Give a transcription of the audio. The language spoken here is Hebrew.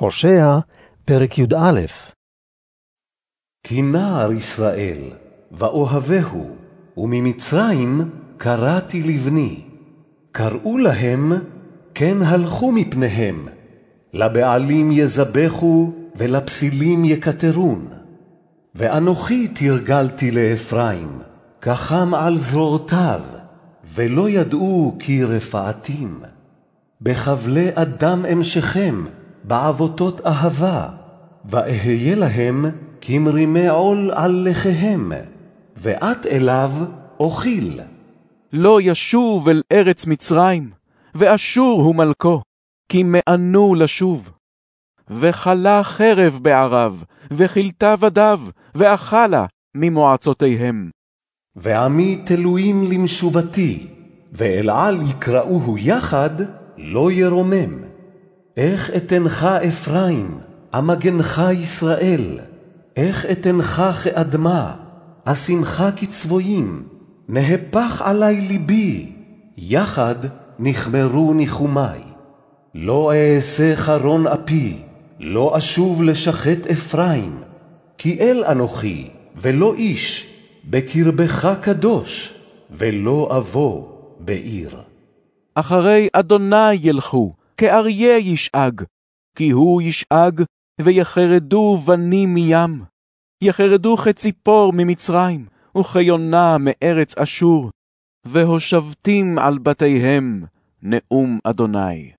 הושע, פרק י"א כי נער ישראל, ואוהבהו, וממצרים קראתי לבני. קראו להם, כן הלכו מפניהם. לבעלים יזבחו, ולפסילים יקטרון. ואנוכי תרגלתי לאפרים, כחם על זרועותיו, ולא ידעו כי רפאתים. בחבלי אדם אמשכם, בעבותות אהבה, ואהיה להם כמרימי עול על לחיהם, ואת אליו אוכיל. לא ישוב אל ארץ מצרים, ואשור הוא מלכו, כי מענו לשוב. וכלה חרב בערב, וכילתה בדיו, ואכלה ממועצותיהם. ועמי תלויים למשובתי, ואל על יקראוהו יחד, לא ירומם. איך אתנך אפרים, אמגנך ישראל, איך אתנך כאדמה, אשימך כצבויים, נהפך עלי ליבי, יחד נכמרו ניחומי. לא אעשה חרון אפי, לא אשוב לשחט אפרים, כי אל אנוכי, ולא איש, בקרבך קדוש, ולא אבוא בעיר. אחרי אדוני ילכו, כאריה ישאג, כי הוא ישאג, ויחרדו בנים מים. יחרדו כציפור ממצרים, וכיונה מארץ אשור, והושבתים על בתיהם, נאום אדוני.